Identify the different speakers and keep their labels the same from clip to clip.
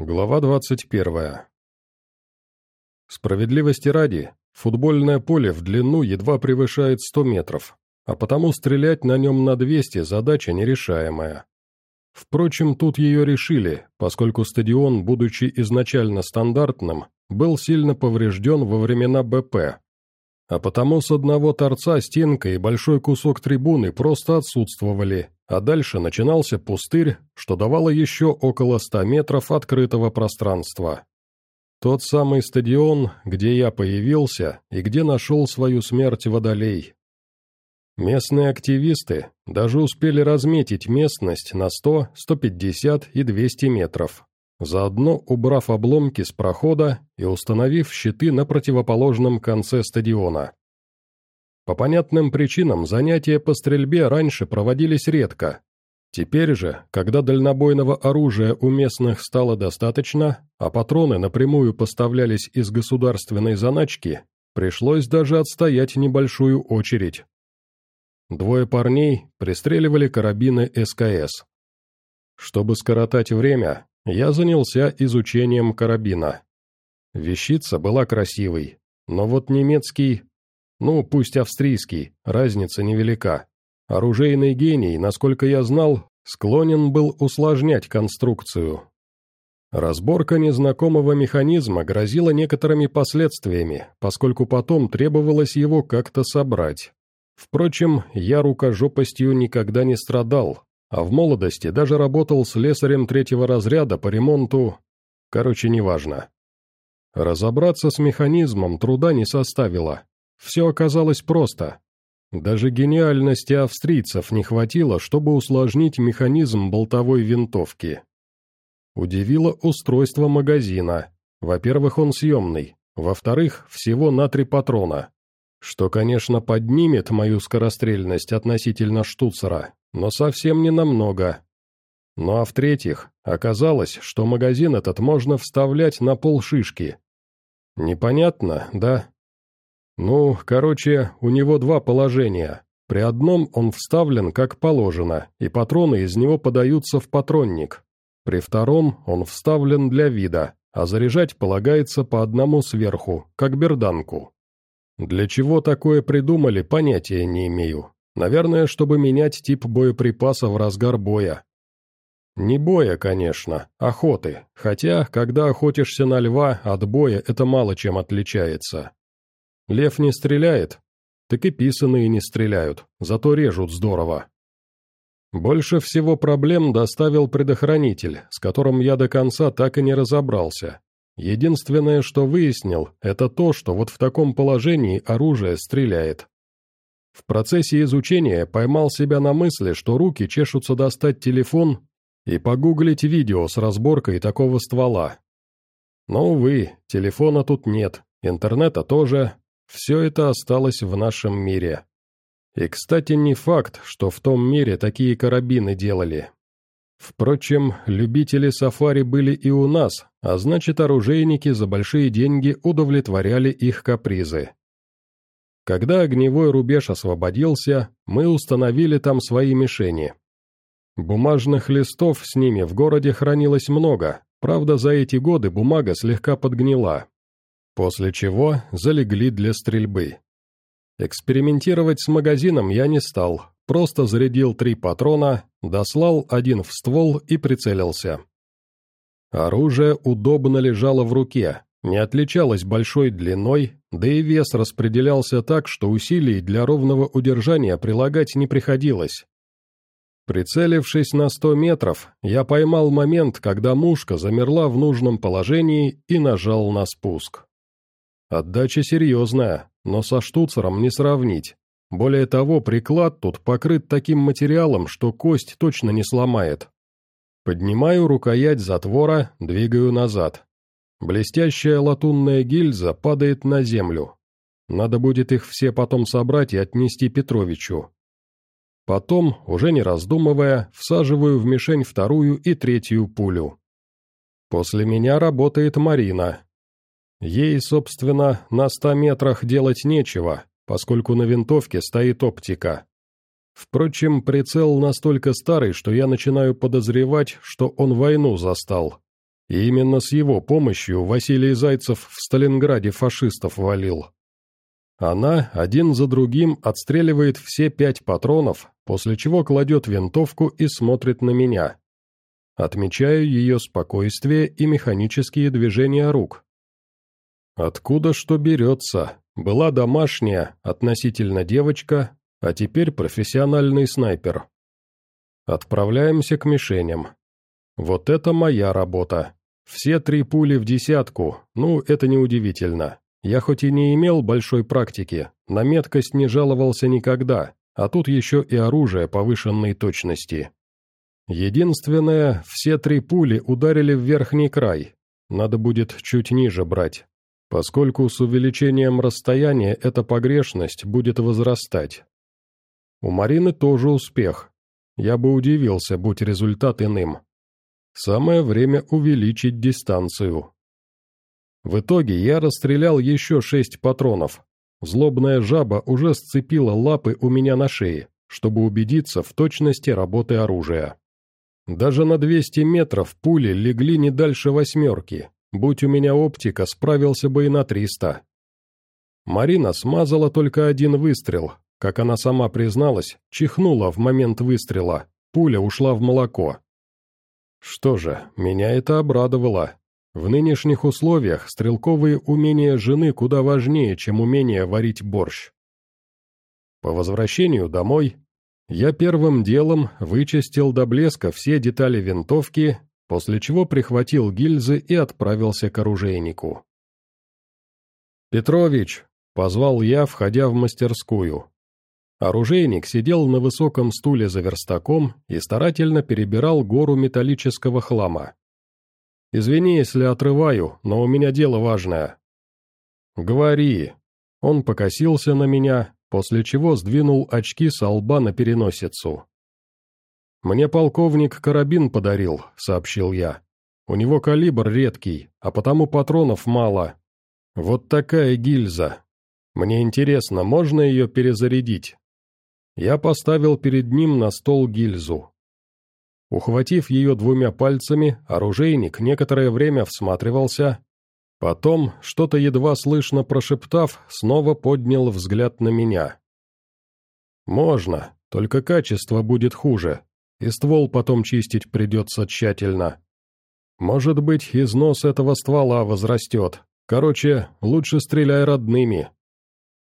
Speaker 1: Глава 21. Справедливости ради, футбольное поле в длину едва превышает 100 метров, а потому стрелять на нем на 200 задача нерешаемая. Впрочем, тут ее решили, поскольку стадион, будучи изначально стандартным, был сильно поврежден во времена БП. А потому с одного торца стенка и большой кусок трибуны просто отсутствовали, а дальше начинался пустырь, что давало еще около ста метров открытого пространства. Тот самый стадион, где я появился и где нашел свою смерть водолей. Местные активисты даже успели разметить местность на 100, 150 и 200 метров, заодно убрав обломки с прохода и установив щиты на противоположном конце стадиона. По понятным причинам занятия по стрельбе раньше проводились редко. Теперь же, когда дальнобойного оружия у местных стало достаточно, а патроны напрямую поставлялись из государственной заначки, пришлось даже отстоять небольшую очередь. Двое парней пристреливали карабины СКС. Чтобы скоротать время, я занялся изучением карабина. Вещица была красивой, но вот немецкий ну, пусть австрийский, разница невелика. Оружейный гений, насколько я знал, склонен был усложнять конструкцию. Разборка незнакомого механизма грозила некоторыми последствиями, поскольку потом требовалось его как-то собрать. Впрочем, я рукожопостью никогда не страдал, а в молодости даже работал с слесарем третьего разряда по ремонту... Короче, неважно. Разобраться с механизмом труда не составило, все оказалось просто. Даже гениальности австрийцев не хватило, чтобы усложнить механизм болтовой винтовки. Удивило устройство магазина. Во-первых, он съемный. Во-вторых, всего на три патрона. Что, конечно, поднимет мою скорострельность относительно штуцера, но совсем не намного. Ну а в-третьих, оказалось, что магазин этот можно вставлять на полшишки. Непонятно, да? Ну, короче, у него два положения. При одном он вставлен как положено, и патроны из него подаются в патронник. При втором он вставлен для вида, а заряжать полагается по одному сверху, как берданку. Для чего такое придумали, понятия не имею. Наверное, чтобы менять тип боеприпаса в разгар боя. Не боя, конечно, охоты, хотя, когда охотишься на льва, от боя это мало чем отличается. Лев не стреляет, так и писаные не стреляют, зато режут здорово. Больше всего проблем доставил предохранитель, с которым я до конца так и не разобрался. Единственное, что выяснил, это то, что вот в таком положении оружие стреляет. В процессе изучения поймал себя на мысли, что руки чешутся достать телефон и погуглить видео с разборкой такого ствола. Но, увы, телефона тут нет, интернета тоже, все это осталось в нашем мире. И, кстати, не факт, что в том мире такие карабины делали. Впрочем, любители сафари были и у нас, а значит, оружейники за большие деньги удовлетворяли их капризы. Когда огневой рубеж освободился, мы установили там свои мишени. Бумажных листов с ними в городе хранилось много, правда, за эти годы бумага слегка подгнила, После чего залегли для стрельбы. Экспериментировать с магазином я не стал, просто зарядил три патрона, дослал один в ствол и прицелился. Оружие удобно лежало в руке, не отличалось большой длиной, да и вес распределялся так, что усилий для ровного удержания прилагать не приходилось. Прицелившись на сто метров, я поймал момент, когда мушка замерла в нужном положении и нажал на спуск. Отдача серьезная, но со штуцером не сравнить. Более того, приклад тут покрыт таким материалом, что кость точно не сломает. Поднимаю рукоять затвора, двигаю назад. Блестящая латунная гильза падает на землю. Надо будет их все потом собрать и отнести Петровичу. Потом, уже не раздумывая, всаживаю в мишень вторую и третью пулю. После меня работает Марина, Ей, собственно, на ста метрах делать нечего, поскольку на винтовке стоит оптика. Впрочем, прицел настолько старый, что я начинаю подозревать, что он войну застал. И именно с его помощью Василий Зайцев в Сталинграде фашистов валил. Она один за другим отстреливает все пять патронов, после чего кладет винтовку и смотрит на меня. Отмечаю ее спокойствие и механические движения рук. Откуда что берется? Была домашняя, относительно девочка, а теперь профессиональный снайпер. Отправляемся к мишеням. Вот это моя работа. Все три пули в десятку, ну, это неудивительно. Я хоть и не имел большой практики, на меткость не жаловался никогда, а тут еще и оружие повышенной точности. Единственное, все три пули ударили в верхний край. Надо будет чуть ниже брать, поскольку с увеличением расстояния эта погрешность будет возрастать. У Марины тоже успех. Я бы удивился, будь результат иным. Самое время увеличить дистанцию. В итоге я расстрелял еще шесть патронов. Злобная жаба уже сцепила лапы у меня на шее, чтобы убедиться в точности работы оружия. Даже на 200 метров пули легли не дальше восьмерки. Будь у меня оптика, справился бы и на 300. Марина смазала только один выстрел. Как она сама призналась, чихнула в момент выстрела. Пуля ушла в молоко. Что же, меня это обрадовало. В нынешних условиях стрелковые умения жены куда важнее, чем умение варить борщ. По возвращению домой я первым делом вычистил до блеска все детали винтовки, после чего прихватил гильзы и отправился к оружейнику. «Петрович!» — позвал я, входя в мастерскую. Оружейник сидел на высоком стуле за верстаком и старательно перебирал гору металлического хлама. «Извини, если отрываю, но у меня дело важное». «Говори». Он покосился на меня, после чего сдвинул очки со лба на переносицу. «Мне полковник карабин подарил», — сообщил я. «У него калибр редкий, а потому патронов мало. Вот такая гильза. Мне интересно, можно ее перезарядить?» Я поставил перед ним на стол гильзу. Ухватив ее двумя пальцами, оружейник некоторое время всматривался, Потом, что-то едва слышно прошептав, снова поднял взгляд на меня. «Можно, только качество будет хуже, и ствол потом чистить придется тщательно. Может быть, износ этого ствола возрастет. Короче, лучше стреляй родными.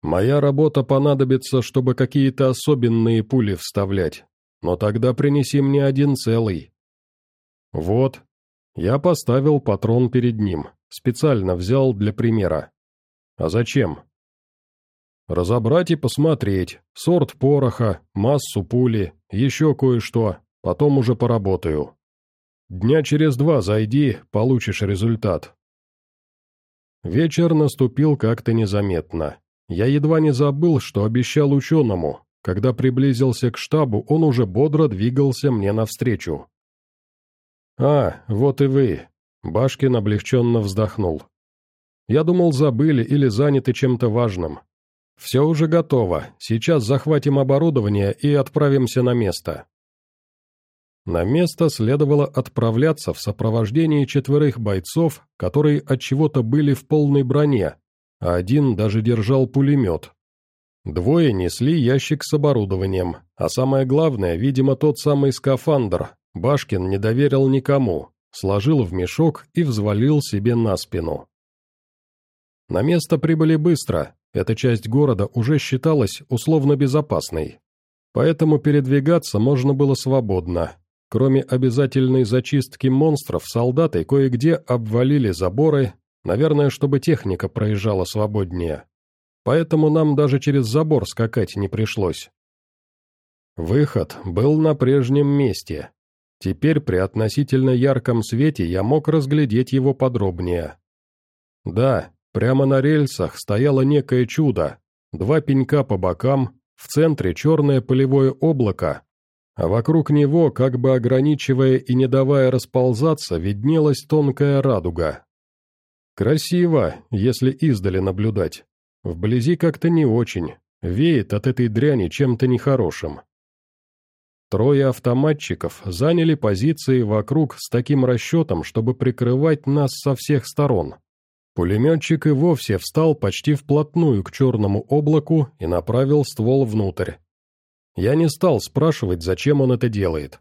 Speaker 1: Моя работа понадобится, чтобы какие-то особенные пули вставлять, но тогда принеси мне один целый». Вот, я поставил патрон перед ним. Специально взял для примера. А зачем? Разобрать и посмотреть. Сорт пороха, массу пули, еще кое-что. Потом уже поработаю. Дня через два зайди, получишь результат. Вечер наступил как-то незаметно. Я едва не забыл, что обещал ученому. Когда приблизился к штабу, он уже бодро двигался мне навстречу. «А, вот и вы. Башкин облегченно вздохнул. «Я думал, забыли или заняты чем-то важным. Все уже готово, сейчас захватим оборудование и отправимся на место». На место следовало отправляться в сопровождении четверых бойцов, которые от чего-то были в полной броне, а один даже держал пулемет. Двое несли ящик с оборудованием, а самое главное, видимо, тот самый скафандр, Башкин не доверил никому, сложил в мешок и взвалил себе на спину. На место прибыли быстро, эта часть города уже считалась условно безопасной, поэтому передвигаться можно было свободно. Кроме обязательной зачистки монстров, солдаты кое-где обвалили заборы, наверное, чтобы техника проезжала свободнее. Поэтому нам даже через забор скакать не пришлось. Выход был на прежнем месте, Теперь при относительно ярком свете я мог разглядеть его подробнее. Да, прямо на рельсах стояло некое чудо. Два пенька по бокам, в центре черное полевое облако, а вокруг него, как бы ограничивая и не давая расползаться, виднелась тонкая радуга. Красиво, если издали наблюдать. Вблизи как-то не очень, веет от этой дряни чем-то нехорошим. Трое автоматчиков заняли позиции вокруг с таким расчетом, чтобы прикрывать нас со всех сторон. Пулеметчик и вовсе встал почти вплотную к черному облаку и направил ствол внутрь. Я не стал спрашивать, зачем он это делает.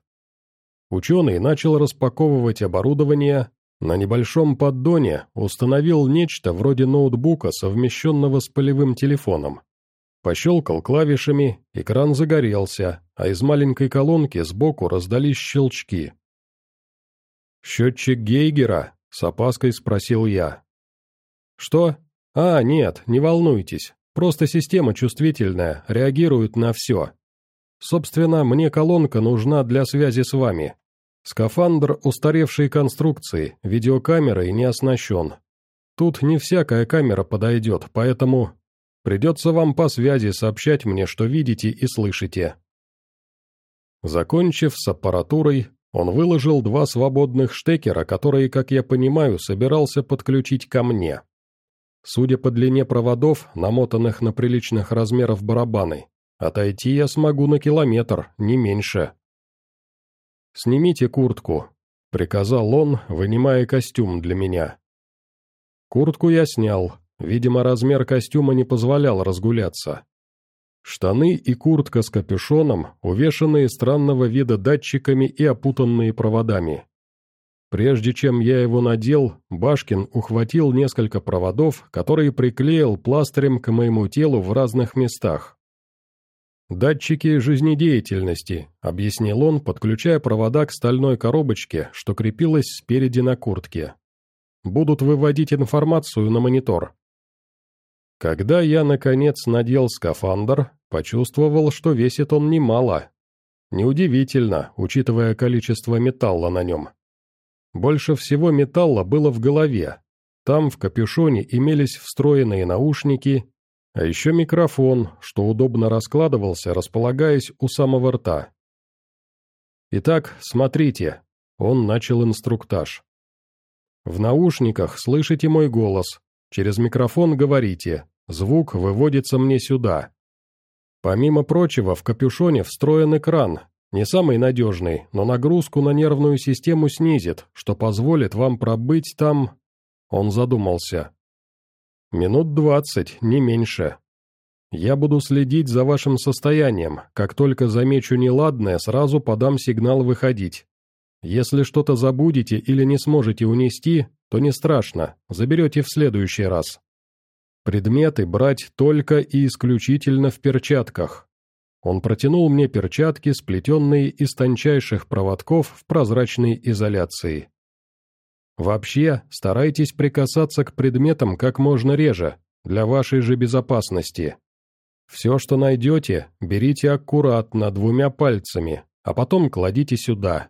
Speaker 1: Ученый начал распаковывать оборудование, на небольшом поддоне установил нечто вроде ноутбука, совмещенного с полевым телефоном. Пощелкал клавишами, экран загорелся, а из маленькой колонки сбоку раздались щелчки. «Счетчик Гейгера?» — с опаской спросил я. «Что? А, нет, не волнуйтесь. Просто система чувствительная, реагирует на все. Собственно, мне колонка нужна для связи с вами. Скафандр устаревшей конструкции, видеокамерой не оснащен. Тут не всякая камера подойдет, поэтому Придется вам по связи сообщать мне, что видите и слышите». Закончив с аппаратурой, он выложил два свободных штекера, которые, как я понимаю, собирался подключить ко мне. Судя по длине проводов, намотанных на приличных размеров барабаны, отойти я смогу на километр, не меньше. «Снимите куртку», — приказал он, вынимая костюм для меня. Куртку я снял, Видимо, размер костюма не позволял разгуляться. Штаны и куртка с капюшоном, увешанные странного вида датчиками и опутанные проводами. Прежде чем я его надел, Башкин ухватил несколько проводов, которые приклеил пластырем к моему телу в разных местах. «Датчики жизнедеятельности», — объяснил он, подключая провода к стальной коробочке, что крепилась спереди на куртке. «Будут выводить информацию на монитор. Когда я, наконец, надел скафандр, почувствовал, что весит он немало. Неудивительно, учитывая количество металла на нем. Больше всего металла было в голове. Там в капюшоне имелись встроенные наушники, а еще микрофон, что удобно раскладывался, располагаясь у самого рта. «Итак, смотрите», — он начал инструктаж. «В наушниках слышите мой голос, Через микрофон говорите, звук выводится мне сюда. Помимо прочего, в капюшоне встроен экран, не самый надежный, но нагрузку на нервную систему снизит, что позволит вам пробыть там... Он задумался. Минут двадцать, не меньше. Я буду следить за вашим состоянием, как только замечу неладное, сразу подам сигнал выходить. Если что-то забудете или не сможете унести, то не страшно, заберете в следующий раз. Предметы брать только и исключительно в перчатках. Он протянул мне перчатки, сплетенные из тончайших проводков в прозрачной изоляции. Вообще, старайтесь прикасаться к предметам как можно реже, для вашей же безопасности. Все, что найдете, берите аккуратно двумя пальцами, а потом кладите сюда.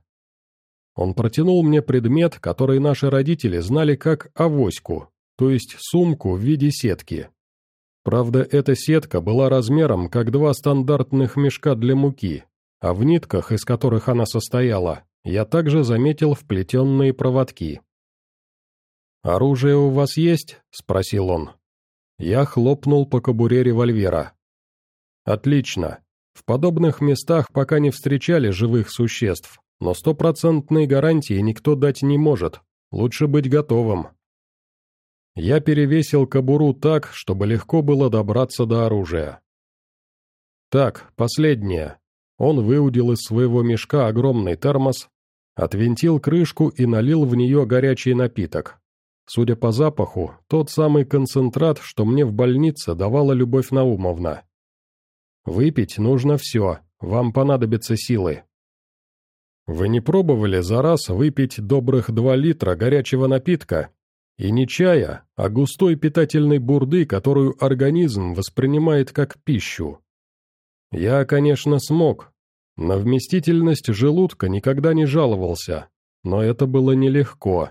Speaker 1: Он протянул мне предмет, который наши родители знали как авоську, то есть сумку в виде сетки. Правда, эта сетка была размером, как два стандартных мешка для муки, а в нитках, из которых она состояла, я также заметил вплетенные проводки. «Оружие у вас есть?» — спросил он. Я хлопнул по кобуре револьвера. «Отлично. В подобных местах пока не встречали живых существ, но стопроцентной гарантии никто дать не может, лучше быть готовым. Я перевесил кобуру так, чтобы легко было добраться до оружия. Так, последнее. Он выудил из своего мешка огромный термос, отвинтил крышку и налил в нее горячий напиток. Судя по запаху, тот самый концентрат, что мне в больнице давала Любовь Наумовна. Выпить нужно все, вам понадобятся силы. Вы не пробовали за раз выпить добрых два литра горячего напитка? И не чая, а густой питательной бурды, которую организм воспринимает как пищу. Я, конечно, смог. На вместительность желудка никогда не жаловался, но это было нелегко.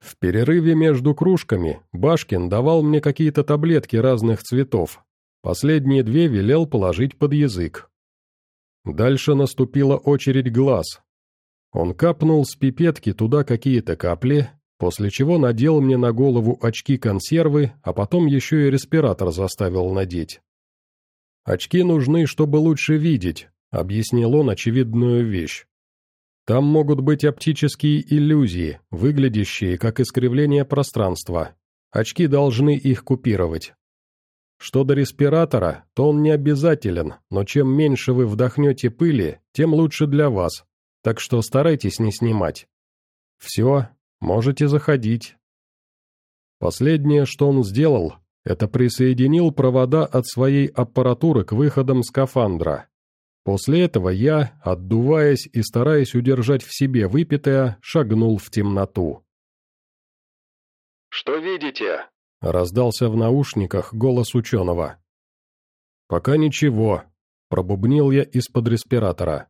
Speaker 1: В перерыве между кружками Башкин давал мне какие-то таблетки разных цветов. Последние две велел положить под язык. Дальше наступила очередь глаз. Он капнул с пипетки туда какие-то капли, после чего надел мне на голову очки-консервы, а потом еще и респиратор заставил надеть. Очки нужны, чтобы лучше видеть, — объяснил он очевидную вещь. «Там могут быть оптические иллюзии, выглядящие как искривление пространства. Очки должны их купировать. Что до респиратора, то он не обязателен, но чем меньше вы вдохнете пыли, тем лучше для вас, так что старайтесь не снимать. Все, можете заходить». Последнее, что он сделал, это присоединил провода от своей аппаратуры к выходам скафандра. После этого я, отдуваясь и стараясь удержать в себе выпитое, шагнул в темноту.
Speaker 2: «Что видите?»
Speaker 1: — раздался в наушниках голос ученого. «Пока ничего», — пробубнил я из-под респиратора.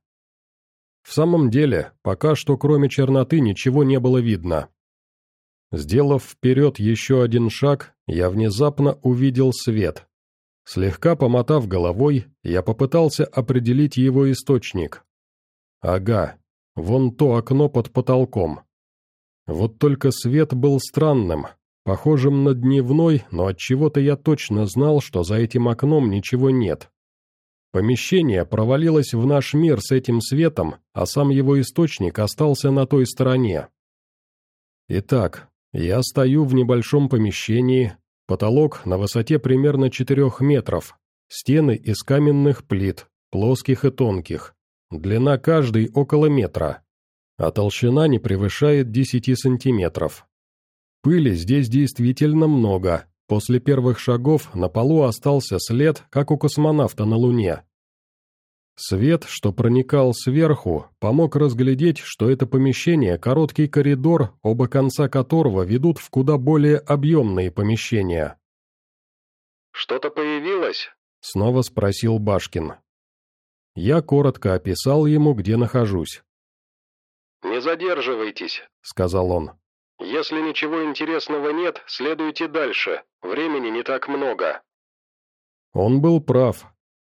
Speaker 1: В самом деле, пока что кроме черноты ничего не было видно. Сделав вперед еще один шаг, я внезапно увидел свет. Слегка помотав головой, я попытался определить его источник. Ага, вон то окно под потолком. Вот только свет был странным, похожим на дневной, но от чего то я точно знал, что за этим окном ничего нет. Помещение провалилось в наш мир с этим светом, а сам его источник остался на той стороне. Итак, я стою в небольшом помещении, потолок на высоте примерно 4 метров, стены из каменных плит, плоских и тонких, длина каждой около метра, а толщина не превышает 10 сантиметров. Пыли здесь действительно много, после первых шагов на полу остался след, как у космонавта на Луне. Свет, что проникал сверху, помог разглядеть, что это помещение – короткий коридор, оба конца которого ведут в куда более объемные помещения.
Speaker 2: «Что-то появилось?»
Speaker 1: – снова спросил Башкин. Я коротко описал ему, где нахожусь.
Speaker 2: «Не задерживайтесь», — сказал он. «Если ничего интересного нет, следуйте дальше. Времени не так много».
Speaker 1: Он был прав.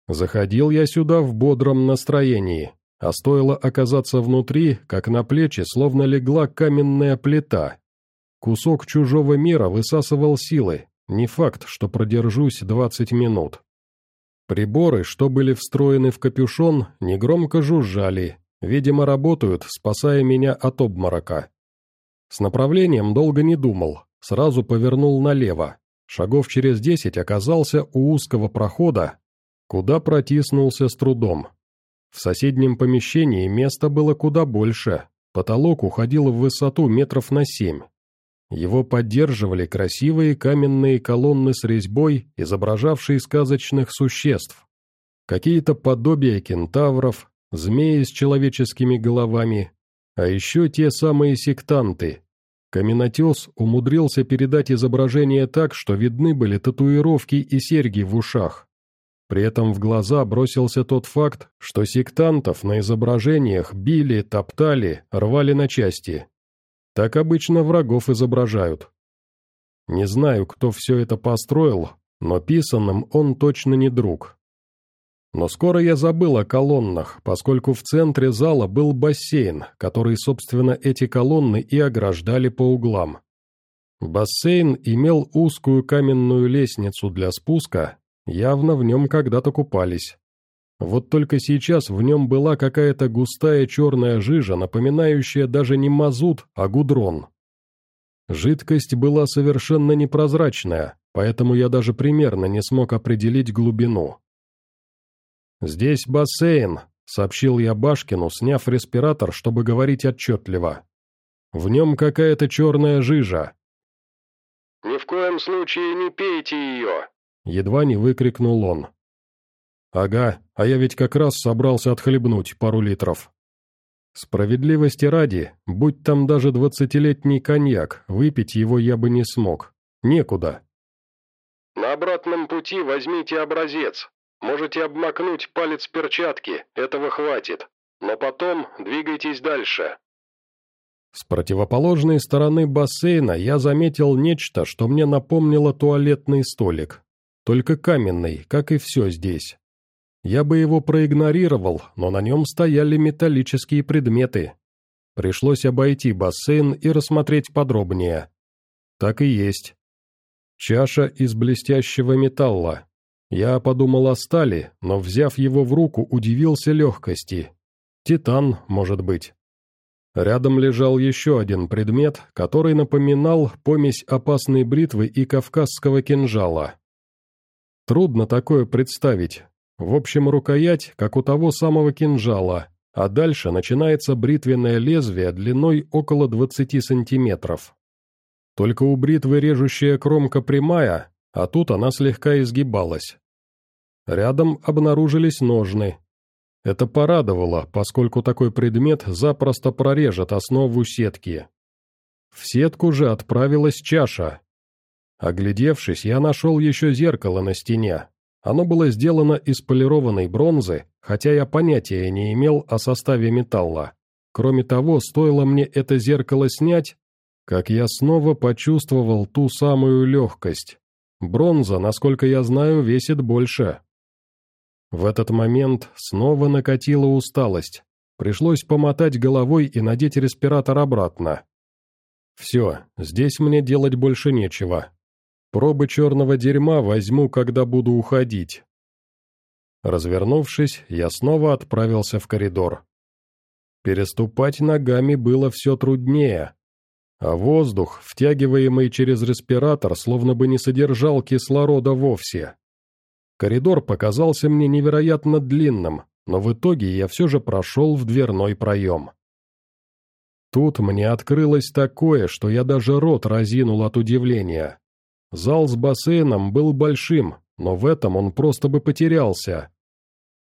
Speaker 1: Заходил я сюда в бодром настроении, а стоило оказаться внутри, как на плечи словно легла каменная плита. Кусок чужого мира высасывал силы, не факт, что продержусь двадцать минут. Приборы, что были встроены в капюшон, негромко жужжали, видимо, работают, спасая меня от обморока. С направлением долго не думал, сразу повернул налево. Шагов через десять оказался у узкого прохода, куда протиснулся с трудом. В соседнем помещении места было куда больше, потолок уходил в высоту метров на семь. Его поддерживали красивые каменные колонны с резьбой, изображавшие сказочных существ. Какие-то подобия кентавров, змеи с человеческими головами, а еще те самые сектанты. Каменотес умудрился передать изображение так, что видны были татуировки и серьги в ушах. При этом в глаза бросился тот факт, что сектантов на изображениях били, топтали, рвали на части. Так обычно врагов изображают. Не знаю, кто все это построил, но писанным он точно не друг. Но скоро я забыл о колоннах, поскольку в центре зала был бассейн, который, собственно, эти колонны и ограждали по углам. Бассейн имел узкую каменную лестницу для спуска, Явно в нем когда-то купались. Вот только сейчас в нем была какая-то густая черная жижа, напоминающая даже не мазут, а гудрон. Жидкость была совершенно непрозрачная, поэтому я даже примерно не смог определить глубину. «Здесь бассейн», — сообщил я Башкину, сняв респиратор, чтобы говорить отчетливо. «В нем какая-то черная жижа».
Speaker 2: «Ни в коем случае не пейте ее»,
Speaker 1: Едва не выкрикнул он. «Ага, а я ведь как раз собрался отхлебнуть пару литров». Справедливости ради, будь там даже двадцатилетний коньяк, выпить его я бы не смог. Некуда.
Speaker 2: «На обратном пути возьмите образец. Можете обмакнуть палец перчатки, этого хватит. Но потом двигайтесь дальше».
Speaker 1: С противоположной стороны бассейна я заметил нечто, что мне напомнило туалетный столик только каменный, как и все здесь. Я бы его проигнорировал, но на нем стояли металлические предметы. Пришлось обойти бассейн и рассмотреть подробнее. Так и есть. Чаша из блестящего металла. Я подумал о стали, но, взяв его в руку, удивился легкости. Титан, может быть. Рядом лежал еще один предмет, который напоминал помесь опасной бритвы и кавказского кинжала. Трудно такое представить. В общем, рукоять, как у того самого кинжала, а дальше начинается бритвенное лезвие длиной около 20 сантиметров. Только у бритвы режущая кромка прямая, а тут она слегка изгибалась. Рядом обнаружились ножны. Это порадовало, поскольку такой предмет запросто прорежет основу сетки. В сетку же отправилась чаша. Оглядевшись, я нашел еще зеркало на стене. Оно было сделано из полированной бронзы, хотя я понятия не имел о составе металла. Кроме того, стоило мне это зеркало снять, как я снова почувствовал ту самую легкость. Бронза, насколько я знаю, весит больше. В этот момент снова накатила усталость. Пришлось помотать головой и надеть респиратор обратно. Все, здесь мне делать больше нечего. Пробы черного дерьма возьму, когда буду уходить. Развернувшись, я снова отправился в коридор. Переступать ногами было все труднее, а воздух, втягиваемый через респиратор, словно бы не содержал кислорода вовсе. Коридор показался мне невероятно длинным, но в итоге я все же прошел в дверной проем. Тут мне открылось такое, что я даже рот разинул от удивления. Зал с бассейном был большим, но в этом он просто бы потерялся.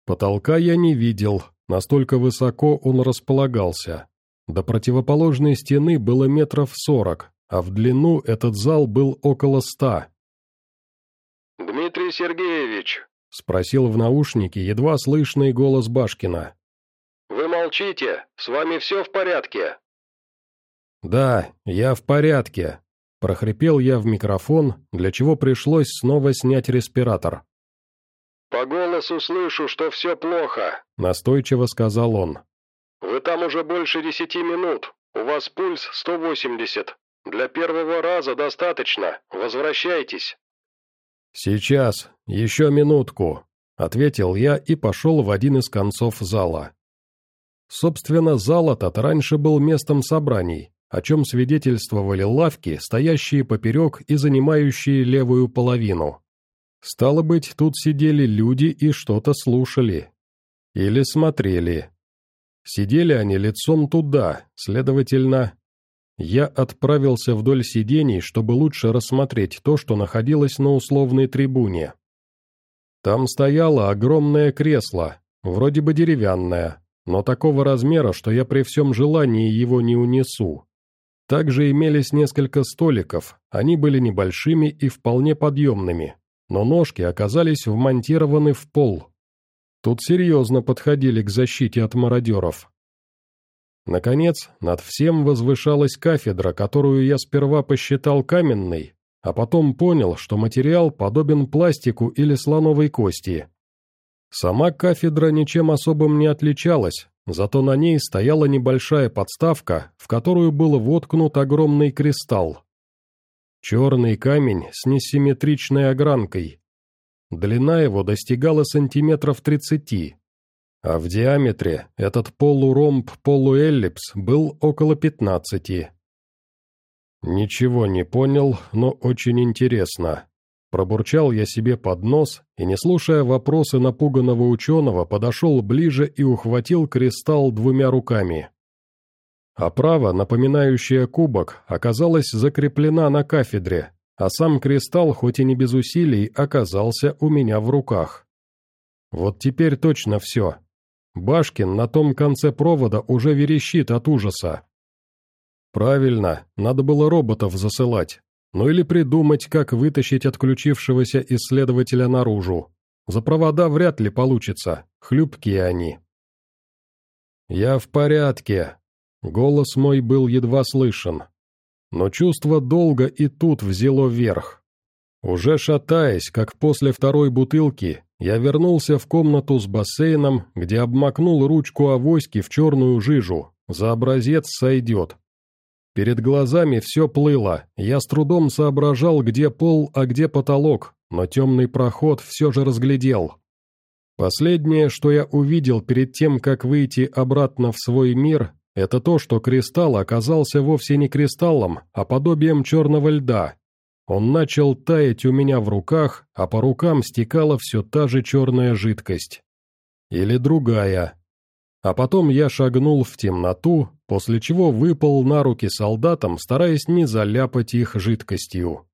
Speaker 1: Потолка я не видел, настолько высоко он располагался. До противоположной стены было метров сорок, а в длину этот зал был около ста.
Speaker 2: «Дмитрий Сергеевич», —
Speaker 1: спросил в наушнике едва слышный голос Башкина.
Speaker 2: «Вы молчите, с вами все в порядке?»
Speaker 1: «Да, я в порядке», — прохрипел я в микрофон, для чего пришлось снова снять респиратор.
Speaker 2: «По голосу слышу, что все плохо», —
Speaker 1: настойчиво сказал он.
Speaker 2: «Вы там уже больше десяти минут, у вас пульс 180. Для первого раза достаточно, возвращайтесь».
Speaker 1: «Сейчас, еще минутку», — ответил я и пошел в один из концов зала. Собственно, зал этот раньше был местом собраний, о чем свидетельствовали лавки, стоящие поперек и занимающие левую половину. Стало быть, тут сидели люди и что-то слушали. Или смотрели. Сидели они лицом туда, следовательно, я отправился вдоль сидений, чтобы лучше рассмотреть то, что находилось на условной трибуне. Там стояло огромное кресло, вроде бы деревянное, но такого размера, что я при всем желании его не унесу. Также имелись несколько столиков, они были небольшими и вполне подъемными, но ножки оказались вмонтированы в пол. Тут серьезно подходили к защите от мародеров. Наконец, над всем возвышалась кафедра, которую я сперва посчитал каменной, а потом понял, что материал подобен пластику или слоновой кости. Сама кафедра ничем особым не отличалась, зато на ней стояла небольшая подставка, в которую был воткнут огромный кристалл. Черный камень с несимметричной огранкой. Длина его достигала сантиметров тридцати, а в диаметре этот полуромб-полуэллипс был около пятнадцати. Ничего не понял, но очень интересно. Пробурчал я себе под нос и, не слушая вопросы напуганного ученого, подошел ближе и ухватил кристалл двумя руками. Оправа, напоминающая кубок, оказалась закреплена на кафедре, а сам кристалл, хоть и не без усилий, оказался у меня в руках. Вот теперь точно все. Башкин на том конце провода уже верещит от ужаса. Правильно, надо было роботов засылать. Ну или придумать, как вытащить отключившегося исследователя наружу. За провода вряд ли получится, хлюпкие они. «Я в порядке», — голос мой был едва слышен. Но чувство долга и тут взяло верх. Уже шатаясь, как после второй бутылки, я вернулся в комнату с бассейном, где обмакнул ручку авоськи в черную жижу. За образец сойдет. Перед глазами все плыло, я с трудом соображал, где пол, а где потолок, но темный проход все же разглядел. Последнее, что я увидел перед тем, как выйти обратно в свой мир, это то, что кристалл оказался вовсе не кристаллом, а подобием черного льда. Он начал таять у меня в руках, а по рукам стекала все та же черная жидкость. Или другая. А потом я шагнул в темноту, после чего выпал на руки солдатам, стараясь не заляпать их жидкостью.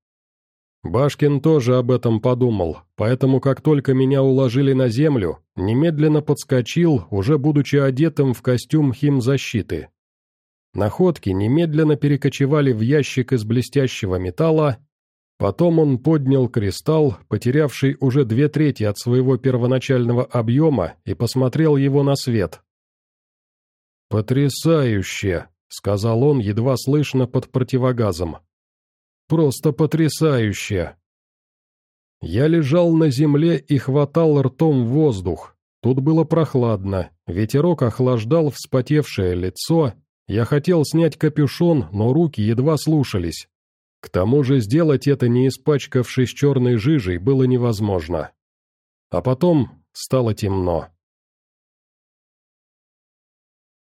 Speaker 1: Башкин тоже об этом подумал, поэтому как только меня уложили на землю, немедленно подскочил, уже будучи одетым в костюм химзащиты. Находки немедленно перекочевали в ящик из блестящего металла, потом он поднял кристалл, потерявший уже две трети от своего первоначального объема, и посмотрел его на свет. «Потрясающе!» — сказал он, едва слышно под противогазом. Просто потрясающе!» Я лежал на земле и хватал ртом воздух. Тут было прохладно, ветерок охлаждал вспотевшее лицо, я хотел снять капюшон, но руки едва слушались. К тому же сделать это, не испачкавшись черной жижей, было невозможно. А потом стало темно.